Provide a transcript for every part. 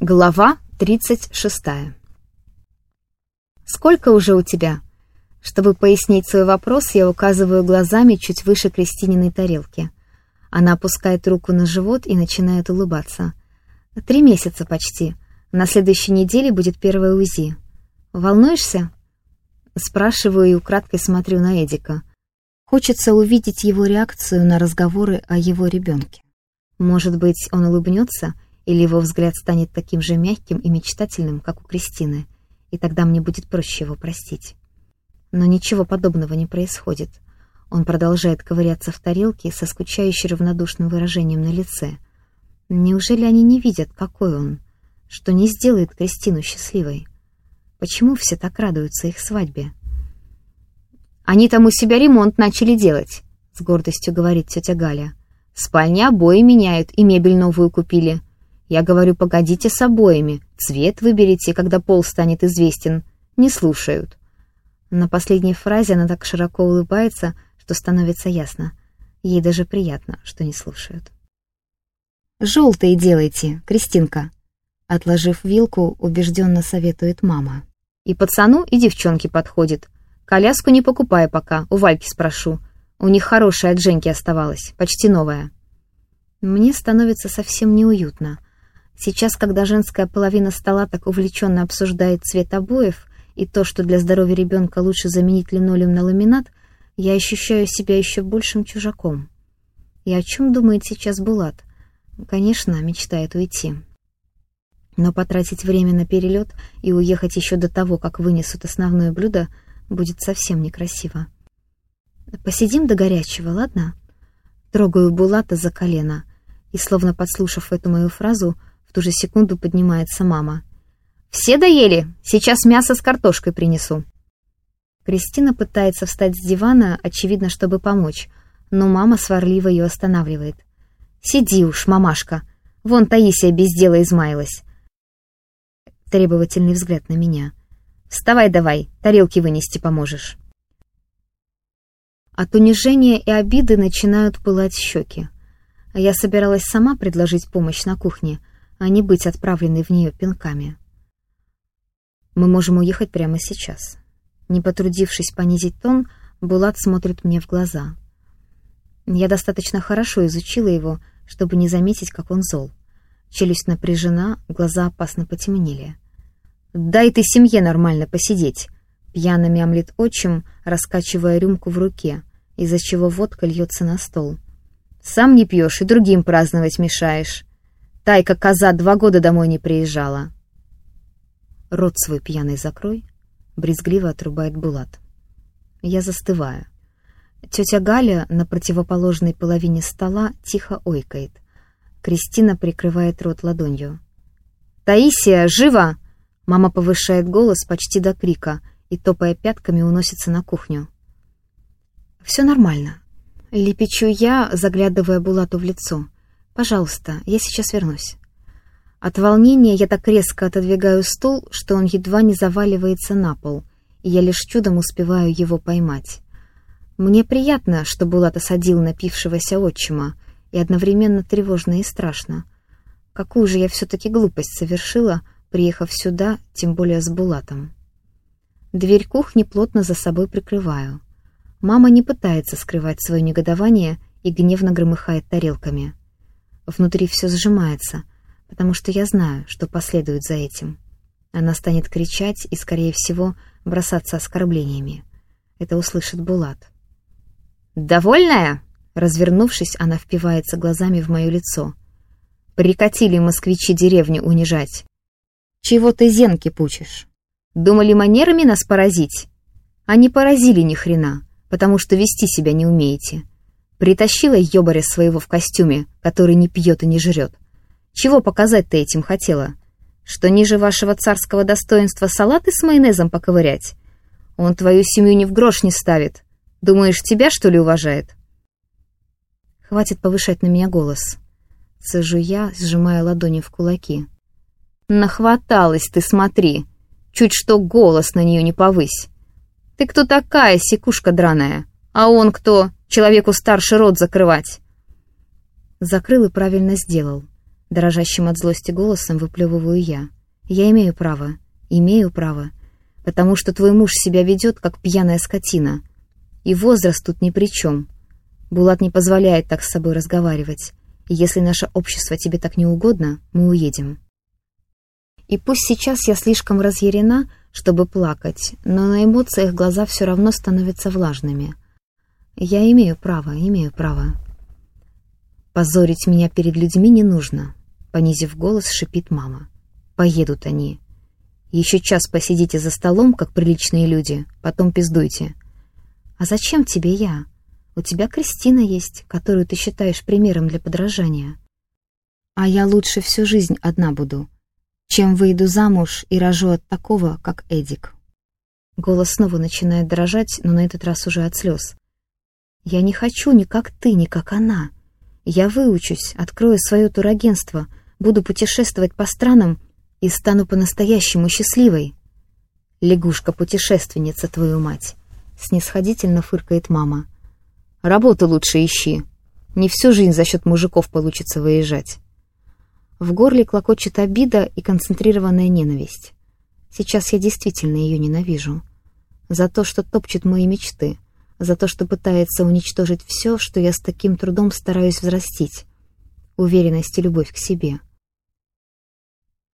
Глава 36. «Сколько уже у тебя?» Чтобы пояснить свой вопрос, я указываю глазами чуть выше Кристининой тарелки. Она опускает руку на живот и начинает улыбаться. «Три месяца почти. На следующей неделе будет первое УЗИ. Волнуешься?» Спрашиваю и украдкой смотрю на Эдика. Хочется увидеть его реакцию на разговоры о его ребенке. Может быть, он улыбнется — или его взгляд станет таким же мягким и мечтательным, как у Кристины, и тогда мне будет проще его простить. Но ничего подобного не происходит. Он продолжает ковыряться в тарелке со скучающе равнодушным выражением на лице. Неужели они не видят, какой он? Что не сделает Кристину счастливой? Почему все так радуются их свадьбе? «Они там у себя ремонт начали делать», — с гордостью говорит тетя Галя. «Спальни обои меняют и мебель новую купили. Я говорю, погодите с обоями, цвет выберите, когда пол станет известен. Не слушают. На последней фразе она так широко улыбается, что становится ясно. Ей даже приятно, что не слушают. «Желтые делайте, Кристинка», — отложив вилку, убежденно советует мама. «И пацану, и девчонке подходит. Коляску не покупай пока, у Вальки спрошу. У них хорошая от Женьки оставалась, почти новая». Мне становится совсем неуютно — Сейчас, когда женская половина стола так увлеченно обсуждает цвет обоев и то, что для здоровья ребенка лучше заменить линолеум на ламинат, я ощущаю себя еще большим чужаком. И о чем думает сейчас Булат? Конечно, мечтает уйти. Но потратить время на перелет и уехать еще до того, как вынесут основное блюдо, будет совсем некрасиво. «Посидим до горячего, ладно?» Трогаю Булата за колено, и, словно подслушав эту мою фразу, в ту же секунду поднимается мама. «Все доели? Сейчас мясо с картошкой принесу». Кристина пытается встать с дивана, очевидно, чтобы помочь, но мама сварливо ее останавливает. «Сиди уж, мамашка. Вон Таисия без дела измаялась». Требовательный взгляд на меня. «Вставай давай, тарелки вынести поможешь». От унижения и обиды начинают пылать щеки. Я собиралась сама предложить помощь на кухне, а не быть отправленной в нее пинками. Мы можем уехать прямо сейчас. Не потрудившись понизить тон, Булат смотрит мне в глаза. Я достаточно хорошо изучила его, чтобы не заметить, как он зол. Челюсть напряжена, глаза опасно потемнели. «Дай ты семье нормально посидеть!» Пьяно мямлит отчим, раскачивая рюмку в руке, из-за чего водка льется на стол. «Сам не пьешь и другим праздновать мешаешь. Тайка коза два года домой не приезжала. Рот свой пьяный закрой, брезгливо отрубает Булат. Я застываю. Тетя Галя на противоположной половине стола тихо ойкает. Кристина прикрывает рот ладонью. «Таисия, живо!» Мама повышает голос почти до крика и, топая пятками, уносится на кухню. «Все нормально», — лепечу я, заглядывая Булату в лицо. «Пожалуйста, я сейчас вернусь». От волнения я так резко отодвигаю стул, что он едва не заваливается на пол, и я лишь чудом успеваю его поймать. Мне приятно, что Булат осадил напившегося отчима, и одновременно тревожно и страшно. Какую же я все-таки глупость совершила, приехав сюда, тем более с Булатом. Дверь кухни плотно за собой прикрываю. Мама не пытается скрывать свое негодование и гневно громыхает тарелками. Внутри все сжимается, потому что я знаю, что последует за этим. Она станет кричать и, скорее всего, бросаться оскорблениями. Это услышит Булат. «Довольная?» Развернувшись, она впивается глазами в мое лицо. «Прикатили москвичи деревню унижать. Чего ты зенки пучишь? Думали манерами нас поразить? Не поразили ни хрена, потому что вести себя не умеете. Притащила ёбаря своего в костюме, который не пьет и не жрет. Чего показать ты этим хотела? Что ниже вашего царского достоинства салаты с майонезом поковырять? Он твою семью ни в грош не ставит. Думаешь, тебя, что ли, уважает? Хватит повышать на меня голос. Сажу я, сжимая ладони в кулаки. Нахваталась ты, смотри. Чуть что голос на нее не повысь. Ты кто такая, секушка драная? А он кто? Человеку старше рот закрывать. Закрыл и правильно сделал. Дрожащим от злости голосом выплевываю я. Я имею право, имею право, потому что твой муж себя ведет, как пьяная скотина. И возраст тут ни при чем. Булат не позволяет так с собой разговаривать. И если наше общество тебе так не угодно, мы уедем. И пусть сейчас я слишком разъярена, чтобы плакать, но на эмоциях глаза все равно становятся влажными. Я имею право, имею право. Позорить меня перед людьми не нужно, понизив голос, шипит мама. Поедут они. Еще час посидите за столом, как приличные люди, потом пиздуйте. А зачем тебе я? У тебя Кристина есть, которую ты считаешь примером для подражания. А я лучше всю жизнь одна буду, чем выйду замуж и рожу от такого, как Эдик. Голос снова начинает дрожать, но на этот раз уже от слез. Я не хочу ни как ты, ни как она. Я выучусь, открою свое турагентство, буду путешествовать по странам и стану по-настоящему счастливой. Лягушка-путешественница, твою мать. Снисходительно фыркает мама. Работу лучше ищи. Не всю жизнь за счет мужиков получится выезжать. В горле клокочет обида и концентрированная ненависть. Сейчас я действительно ее ненавижу. За то, что топчет мои мечты. За то, что пытается уничтожить все, что я с таким трудом стараюсь взрастить. Уверенность и любовь к себе.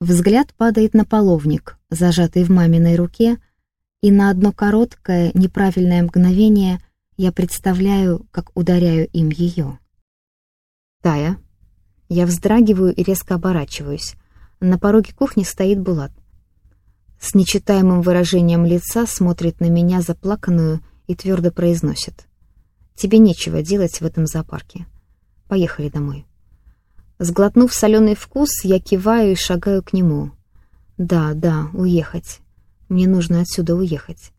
Взгляд падает на половник, зажатый в маминой руке, и на одно короткое, неправильное мгновение я представляю, как ударяю им ее. «Тая», я вздрагиваю и резко оборачиваюсь. На пороге кухни стоит Булат. С нечитаемым выражением лица смотрит на меня заплаканную и твердо произносит. «Тебе нечего делать в этом зоопарке. Поехали домой». Сглотнув соленый вкус, я киваю и шагаю к нему. «Да, да, уехать. Мне нужно отсюда уехать».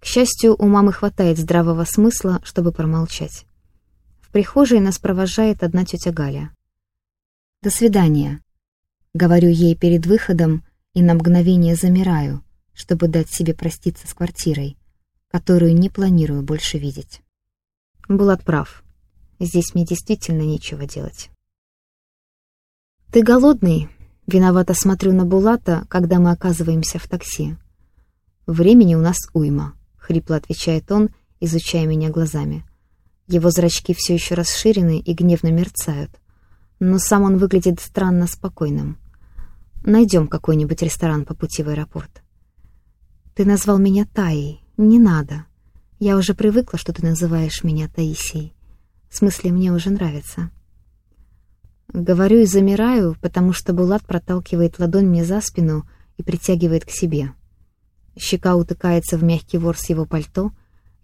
К счастью, у мамы хватает здравого смысла, чтобы промолчать. В прихожей нас провожает одна тетя Галя. «До свидания», — говорю ей перед выходом и на мгновение замираю, чтобы дать себе проститься с квартирой, которую не планирую больше видеть. Булат прав. Здесь мне действительно нечего делать. «Ты голодный?» — виновато смотрю на Булата, когда мы оказываемся в такси. «Времени у нас уйма», — хрипло отвечает он, изучая меня глазами. Его зрачки все еще расширены и гневно мерцают но сам он выглядит странно спокойным. Найдем какой-нибудь ресторан по пути в аэропорт. Ты назвал меня Таей. Не надо. Я уже привыкла, что ты называешь меня Таисией. В смысле, мне уже нравится. Говорю и замираю, потому что Булат проталкивает ладонь мне за спину и притягивает к себе. Щека утыкается в мягкий ворс его пальто,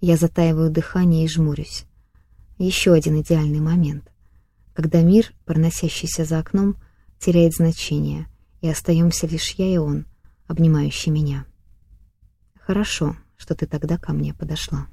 я затаиваю дыхание и жмурюсь. Еще один идеальный момент когда мир, проносящийся за окном, теряет значение, и остаемся лишь я и он, обнимающий меня. Хорошо, что ты тогда ко мне подошла.